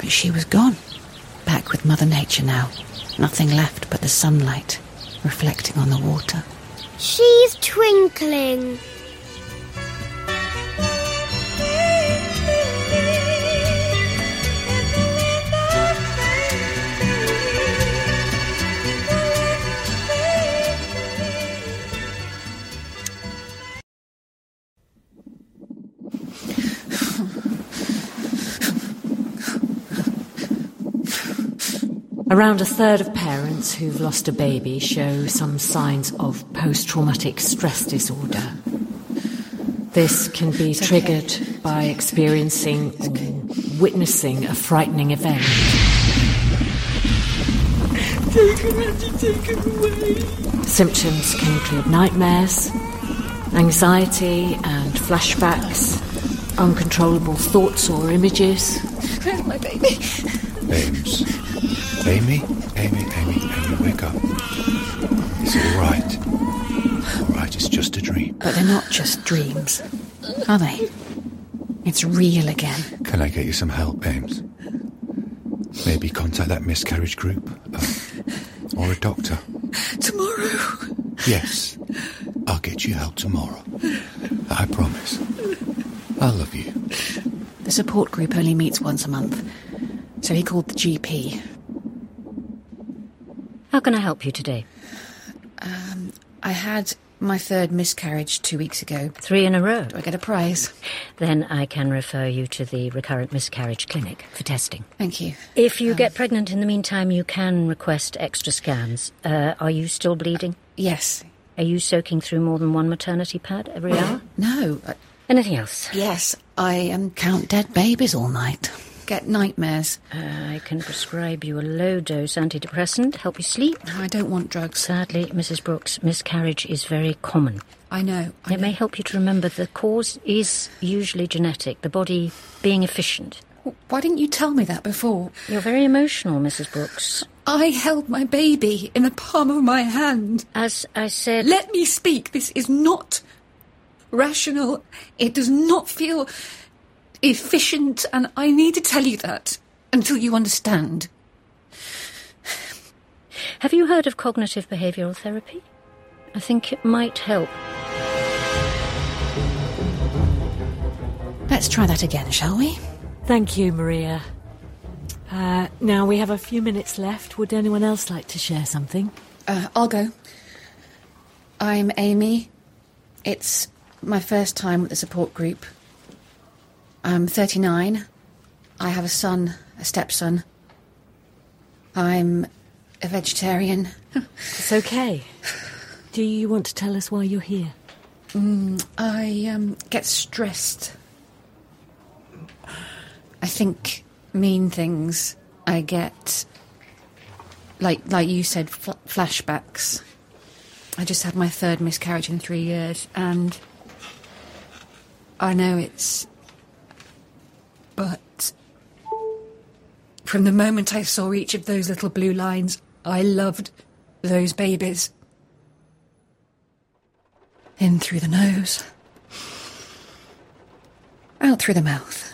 But she was gone. Back with Mother Nature now. Nothing left but the sunlight reflecting on the water. She's twinkling. Around a third of parents who've lost a baby show some signs of post traumatic stress disorder. This can be triggered by experiencing or witnessing a frightening event. Take him, Auntie, take him away. Symptoms can include nightmares, anxiety and flashbacks, uncontrollable thoughts or images. Where's my baby? Ames. Amy? Amy, Amy, Amy, wake up. It's all right. All right, it's just a dream. But they're not just dreams, are they? It's real again. Can I get you some help, Ames? Maybe contact that miscarriage group. Uh, or a doctor. Tomorrow. Yes. I'll get you help tomorrow. I promise. I love you. The support group only meets once a month, so he called the GP. How can I help you today? Um, I had my third miscarriage two weeks ago. Three in a row. Do I get a prize? Then I can refer you to the recurrent miscarriage clinic for testing. Thank you. If you get pregnant in the meantime, you can request extra scans. Uh, are you still bleeding? Yes. Are you soaking through more than one maternity pad every hour? No. uh, Anything else? yes, I um, count dead babies all night. Get nightmares. Uh, I can prescribe you a low dose antidepressant, help you sleep. I don't want drugs. Sadly, Mrs. Brooks, miscarriage is very common. I know. I It may help you to remember the cause is usually genetic, the body being efficient. Why didn't you tell me that before? You're very emotional, Mrs. Brooks. I held my baby in the palm of my hand. As I said. Let me speak. This is not rational. It does not feel efficient, and I need to tell you that until you understand. Have you heard of cognitive behavioral therapy? I think it might help. Let's try that again, shall we? Thank you, Maria. Uh, now we have a few minutes left. Would anyone else like to share something? Uh, I'll go. I'm Amy. It's my first time with the support group. I'm 39. I have a son, a stepson. I'm a vegetarian. It's okay. Do you want to tell us why you're here? Mm, I um, get stressed. I think mean things. I get, like like you said, fl- flashbacks. I just had my third miscarriage in three years, and I know it's. But from the moment I saw each of those little blue lines, I loved those babies. In through the nose, out through the mouth.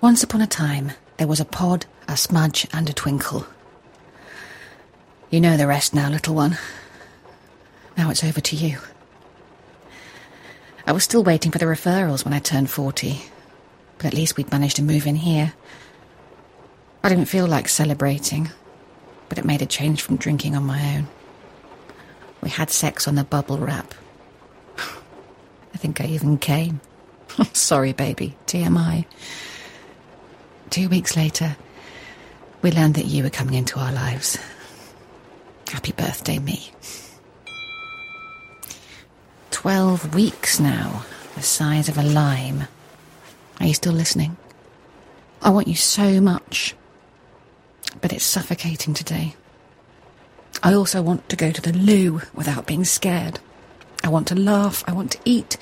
Once upon a time, there was a pod, a smudge, and a twinkle. You know the rest now, little one. Now it's over to you. I was still waiting for the referrals when I turned 40, but at least we'd managed to move in here. I didn't feel like celebrating, but it made a change from drinking on my own. We had sex on the bubble wrap. I think I even came. Sorry, baby. TMI. Two weeks later, we learned that you were coming into our lives. Happy birthday, me. Twelve weeks now, the size of a lime. Are you still listening? I want you so much, but it's suffocating today. I also want to go to the loo without being scared. I want to laugh, I want to eat,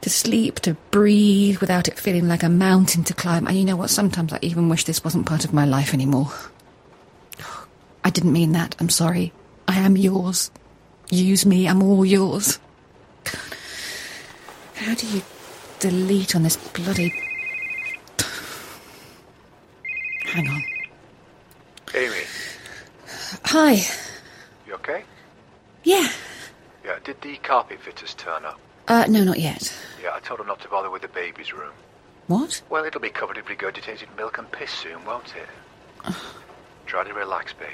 to sleep, to breathe without it feeling like a mountain to climb. And you know what? Sometimes I even wish this wasn't part of my life anymore. I didn't mean that. I'm sorry. I am yours. Use me. I'm all yours. How do you delete on this bloody. Hang on. Amy, Hi. you okay? Yeah. Yeah, did the carpet fitters turn up? Uh, no, not yet. Yeah, I told them not to bother with the baby's room. What? Well, it'll be covered in regurgitated milk and piss soon, won't it? Try to relax, babe.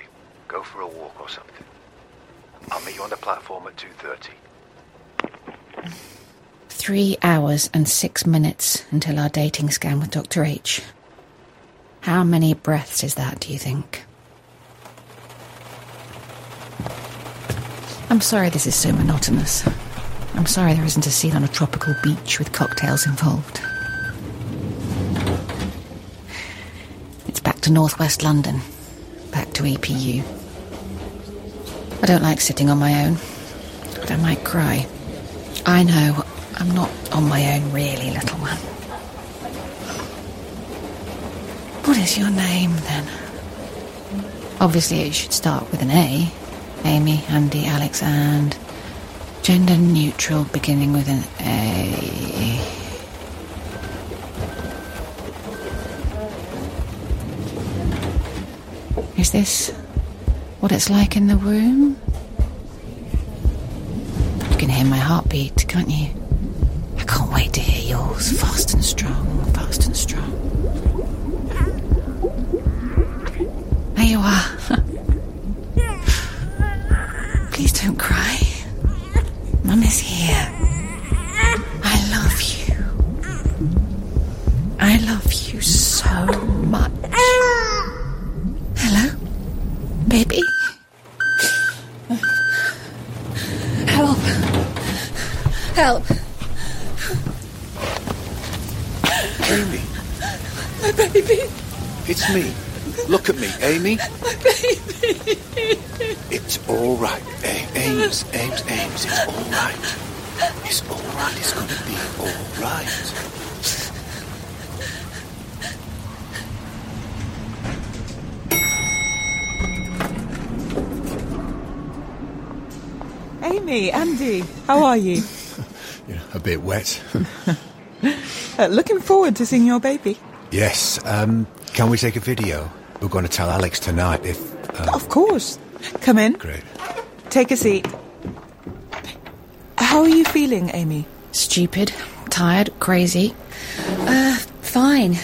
Go for a walk or something. I'll meet you on the platform at 2.30. Three hours and six minutes until our dating scan with Dr. H. How many breaths is that, do you think? I'm sorry this is so monotonous. I'm sorry there isn't a scene on a tropical beach with cocktails involved. It's back to northwest London, back to EPU. I don't like sitting on my own, but I might cry. I know, I'm not on my own really, little one. What is your name then? Obviously, it should start with an A. Amy, Andy, Alex, and. Gender neutral, beginning with an A. Is this what it's like in the womb? You can hear my heartbeat, can't you? Yours. Fast and strong, fast and strong. There you are. Please don't cry. Mum is here. I love you. I love you so much. Hello? Baby? Help. Help. Amy, My baby. it's me. Look at me, Amy. My baby. It's all right. A- Ames, Ames, Ames, it's all right. It's all right. It's going to be all right. Amy, Andy, how are you? Yeah, a bit wet. Uh, looking forward to seeing your baby. yes. Um, can we take a video? We're going to tell Alex tonight if. Um, Of course. Come in, Great. take a seat. How are you feeling, Amy? Stupid, tired, crazy. Uh, fine.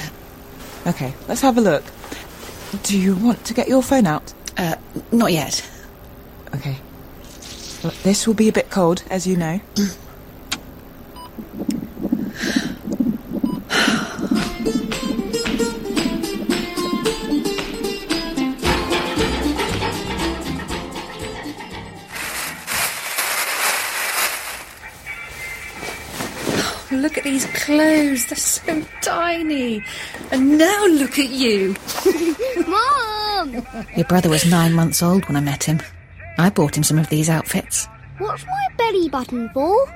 Okay, let's have a look. Do you want to get your phone out? Uh, not yet. Okay. Look, This will be a bit cold, as you know. Look at these clothes. They're so tiny. And now look at you. Mom! Your brother was nine months old when I met him. I bought him some of these outfits. What's my belly button for?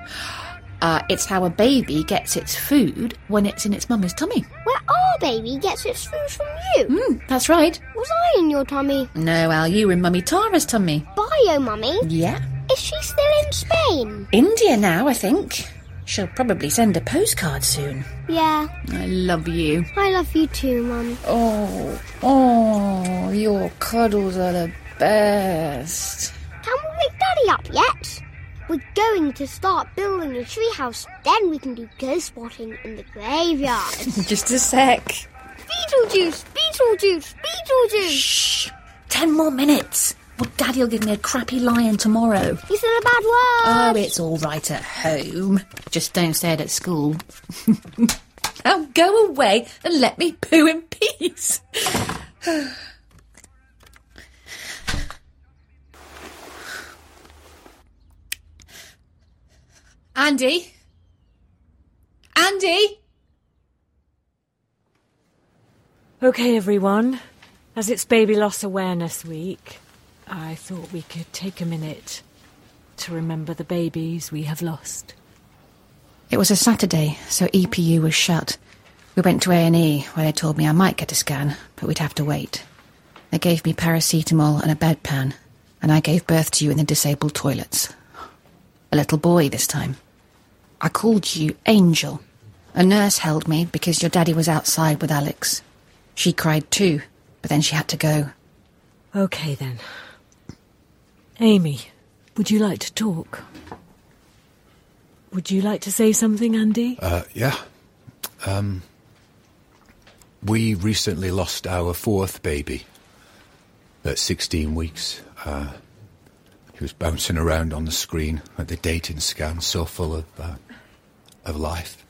Uh, it's how a baby gets its food when it's in its mum's tummy. Where our baby gets its food from you. Mm, that's right. Was I in your tummy? No, Al, you were in Mummy Tara's tummy. Bio, mummy. Yeah. Is she still in Spain? India now, I think. She'll probably send a postcard soon. Yeah. I love you. I love you too, mum. Oh, oh, your cuddles are the best. Can we wake Daddy up yet? We're going to start building a treehouse. Then we can do ghost spotting in the graveyard. Just a sec. Beetlejuice! Beetlejuice! Beetlejuice! Shh. Ten more minutes. Well, Daddy'll give me a crappy lion tomorrow. You said a bad word! Oh, it's all right at home. Just don't say it at school. now go away and let me poo in peace. Andy? Andy? Okay, everyone. As it's Baby Loss Awareness Week, I thought we could take a minute to remember the babies we have lost. It was a Saturday, so EPU was shut. We went to A&E, where they told me I might get a scan, but we'd have to wait. They gave me paracetamol and a bedpan, and I gave birth to you in the disabled toilets. A little boy this time. I called you Angel, A nurse held me because your daddy was outside with Alex. She cried too, but then she had to go. Okay then. Amy, would you like to talk? Would you like to say something, Andy? Uh, yeah. Um, we recently lost our fourth baby at 16 weeks. Uh, he was bouncing around on the screen at the dating scan, so full of, uh, of life.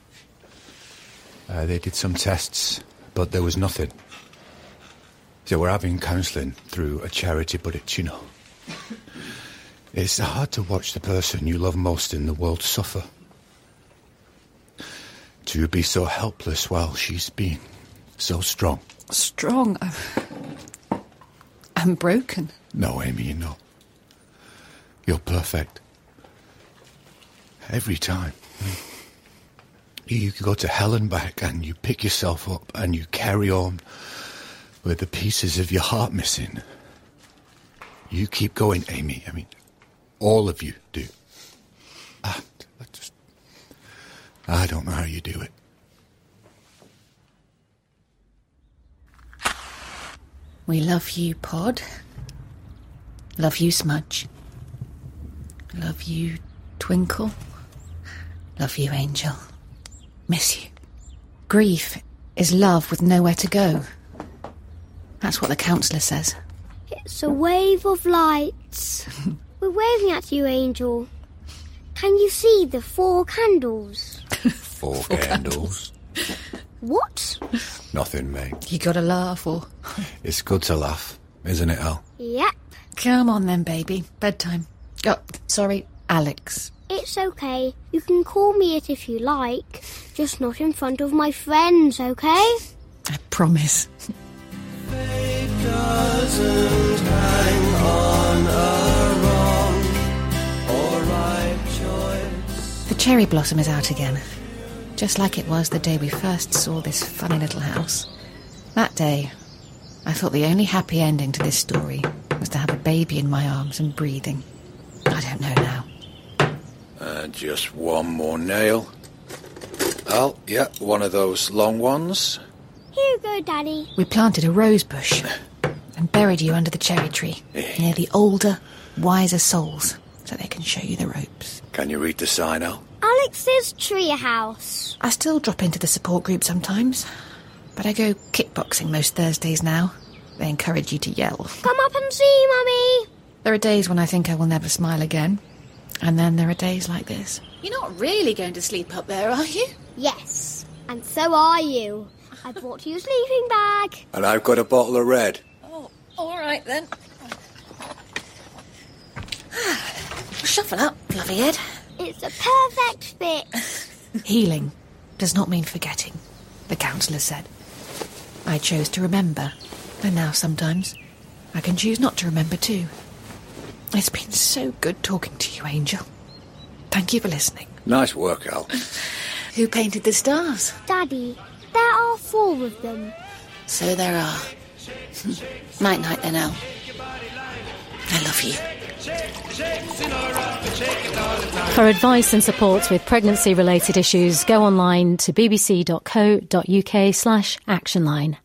Uh, they did some tests, but there was nothing. So we're having counselling through a charity, but it's, you know, it's hard to watch the person you love most in the world suffer. To be so helpless while she's been so strong. Strong. I'm, I'm broken. No, Amy, you're not. You're perfect. Every time. You go to hell and back and you pick yourself up and you carry on with the pieces of your heart missing. You keep going, Amy. I mean, all of you do. I, I just. I don't know how you do it. We love you, Pod. Love you, Smudge. Love you, Twinkle. Love you, Angel. Miss you. Grief is love with nowhere to go. That's what the counsellor says. It's a wave of lights. We're waving at you, Angel. Can you see the four candles? Four, candles. What? Nothing, mate. You gotta laugh or. It's good to laugh, isn't it, Al? Yep, Come on then, baby. Bedtime. Oh, sorry, Alex. it's okay. You can call me it if you like. Just not in front of my friends, okay? I promise. The cherry blossom is out again. Just like it was the day we first saw this funny little house. That day, I thought the only happy ending to this story was to have a baby in my arms and breathing. I don't know now. Uh, just one more nail. Oh, yeah, one of those long ones. Here you go, Daddy. We planted a rose bush and buried you under the cherry tree eh. near the older, wiser souls so they can show you the ropes. Can you read the sign, Al? Alex's treehouse. I still drop into the support group sometimes, but I go kickboxing most Thursdays now. They encourage you to yell. Come up and see, Mummy. There are days when I think I will never smile again, and then there are days like this. You're not really going to sleep up there, are you? Yes, and so are you. I brought you a sleeping bag. And I've got a bottle of red. All right then. Shuffle up, fluffy head. It's a perfect fit. Healing does not mean forgetting, the counsellor said. I chose to remember, and now sometimes I can choose not to remember too. It's been so good talking to you, Angel. Thank you for listening. Nice work, Al. Who painted the stars? Daddy, there are four of them. So there are. Night night then, Al. I love you. For advice and support with pregnancy related issues, go online to bbc.co.uk slash actionline.